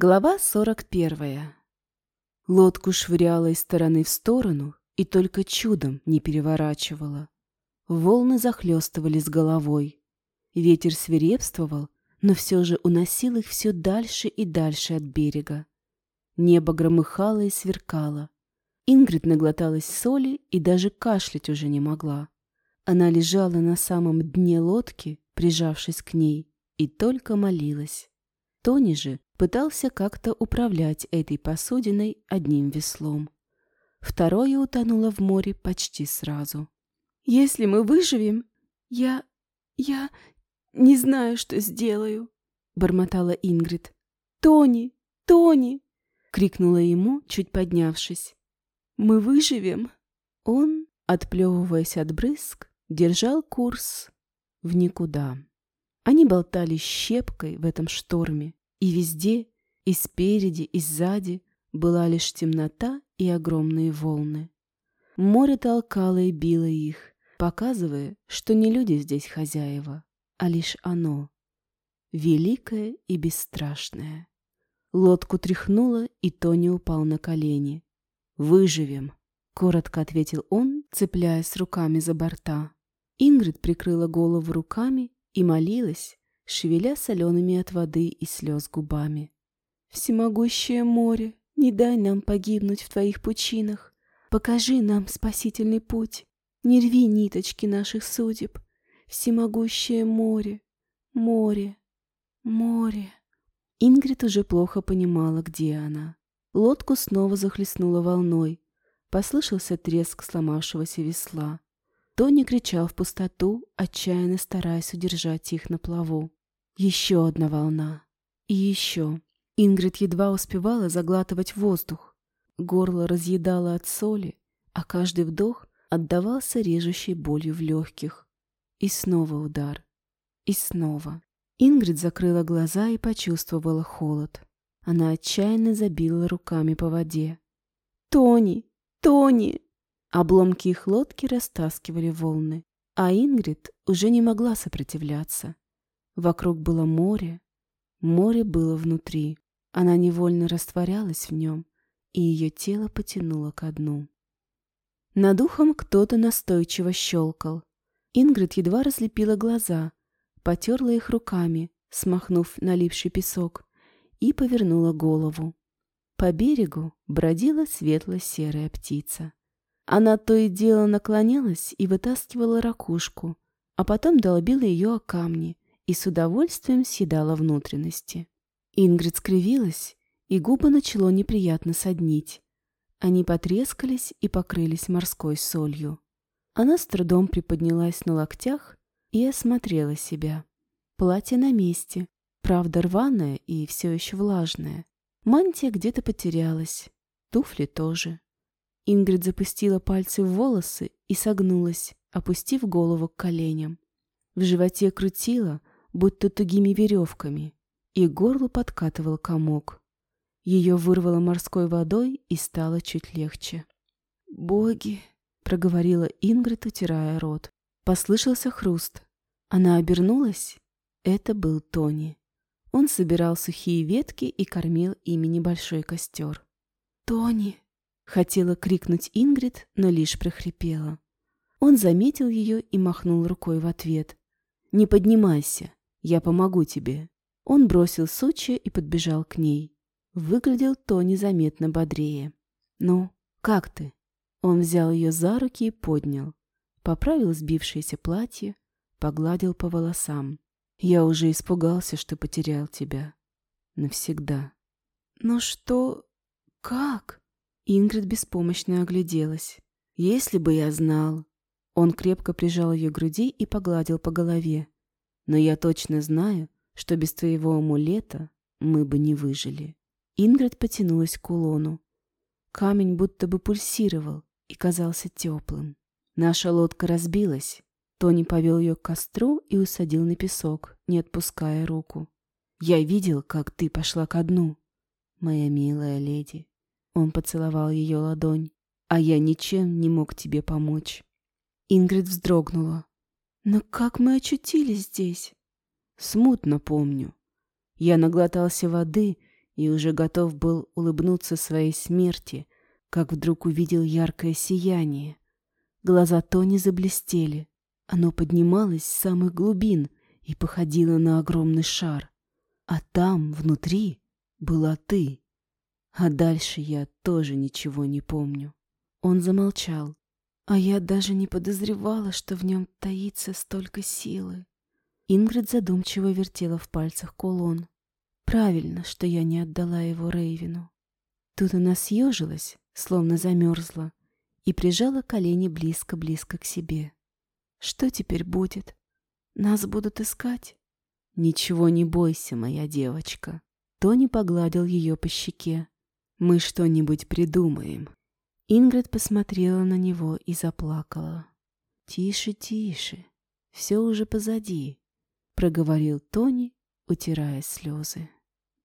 Глава 41. Лодку швыряла из стороны в сторону и только чудом не переворачивала. Волны захлестывали с головой. Ветер свирепствовал, но все же уносил их все дальше и дальше от берега. Небо громыхало и сверкало. Ингрид наглоталась соли и даже кашлять уже не могла. Она лежала на самом дне лодки, прижавшись к ней, и только молилась. Тони же пытался как-то управлять этой посудиной одним веслом. Второе утонуло в море почти сразу. «Если мы выживем, я... я не знаю, что сделаю», — бормотала Ингрид. «Тони! Тони!» — крикнула ему, чуть поднявшись. «Мы выживем!» Он, отплевываясь от брызг, держал курс в никуда. Они болтали щепкой в этом шторме, и везде, и спереди, и сзади была лишь темнота и огромные волны. Море толкало и било их, показывая, что не люди здесь хозяева, а лишь оно, великое и бесстрашное. Лодку тряхнуло, и Тони упал на колени. «Выживем», — коротко ответил он, цепляясь руками за борта. Ингрид прикрыла голову руками и молилась, шевеля солеными от воды и слез губами. «Всемогущее море, не дай нам погибнуть в твоих пучинах. Покажи нам спасительный путь. Не рви ниточки наших судеб. Всемогущее море, море, море». Ингрид уже плохо понимала, где она. Лодку снова захлестнула волной. Послышался треск сломавшегося весла. Тони кричал в пустоту, отчаянно стараясь удержать их на плаву. Еще одна волна. И еще. Ингрид едва успевала заглатывать воздух. Горло разъедало от соли, а каждый вдох отдавался режущей болью в легких. И снова удар. И снова. Ингрид закрыла глаза и почувствовала холод. Она отчаянно забила руками по воде. «Тони! Тони!» Обломки их лодки растаскивали волны, а Ингрид уже не могла сопротивляться. Вокруг было море, море было внутри. Она невольно растворялась в нем, и ее тело потянуло ко дну. Над ухом кто-то настойчиво щелкал. Ингрид едва разлепила глаза, потерла их руками, смахнув налипший песок, и повернула голову. По берегу бродила светло-серая птица. Она то и дело наклонялась и вытаскивала ракушку, а потом долбила ее о камни, и с удовольствием съедала внутренности. Ингрид скривилась, и губы начало неприятно соднить. Они потрескались и покрылись морской солью. Она с трудом приподнялась на локтях и осмотрела себя. Платье на месте, правда рваное и все еще влажное. Мантия где-то потерялась, туфли тоже. Ингрид запустила пальцы в волосы и согнулась, опустив голову к коленям. В животе крутила, будто тугими веревками, и горло подкатывал комок. Ее вырвало морской водой и стало чуть легче. «Боги!» — проговорила Ингрид, утирая рот. Послышался хруст. Она обернулась. Это был Тони. Он собирал сухие ветки и кормил ими небольшой костер. «Тони!» — хотела крикнуть Ингрид, но лишь прохрипела. Он заметил ее и махнул рукой в ответ. «Не поднимайся, я помогу тебе». Он бросил сучья и подбежал к ней. Выглядел то незаметно бодрее. «Ну, как ты?» Он взял ее за руки и поднял. Поправил сбившееся платье, погладил по волосам. «Я уже испугался, что потерял тебя. Навсегда». «Но что... как?» Ингрид беспомощно огляделась. «Если бы я знал...» Он крепко прижал ее к груди и погладил по голове. Но я точно знаю, что без твоего амулета мы бы не выжили. Ингрид потянулась к кулону. Камень будто бы пульсировал и казался теплым. Наша лодка разбилась. Тони повел ее к костру и усадил на песок, не отпуская руку. «Я видел, как ты пошла ко дну, моя милая леди». Он поцеловал ее ладонь. «А я ничем не мог тебе помочь». Ингрид вздрогнула. Но как мы очутились здесь? Смутно помню. Я наглотался воды и уже готов был улыбнуться своей смерти, как вдруг увидел яркое сияние. Глаза Тони заблестели. Оно поднималось с самых глубин и походило на огромный шар. А там, внутри, была ты. А дальше я тоже ничего не помню. Он замолчал, а я даже не подозревала, что в нем таится столько силы. Ингрид задумчиво вертела в пальцах кулон. Правильно, что я не отдала его Рейвину. Тут она съежилась, словно замерзла, и прижала колени близко-близко к себе. Что теперь будет? Нас будут искать? Ничего не бойся, моя девочка. Тони погладил ее по щеке. Мы что-нибудь придумаем. Ингрид посмотрела на него и заплакала. «Тише, тише, все уже позади», — проговорил Тони, утирая слезы.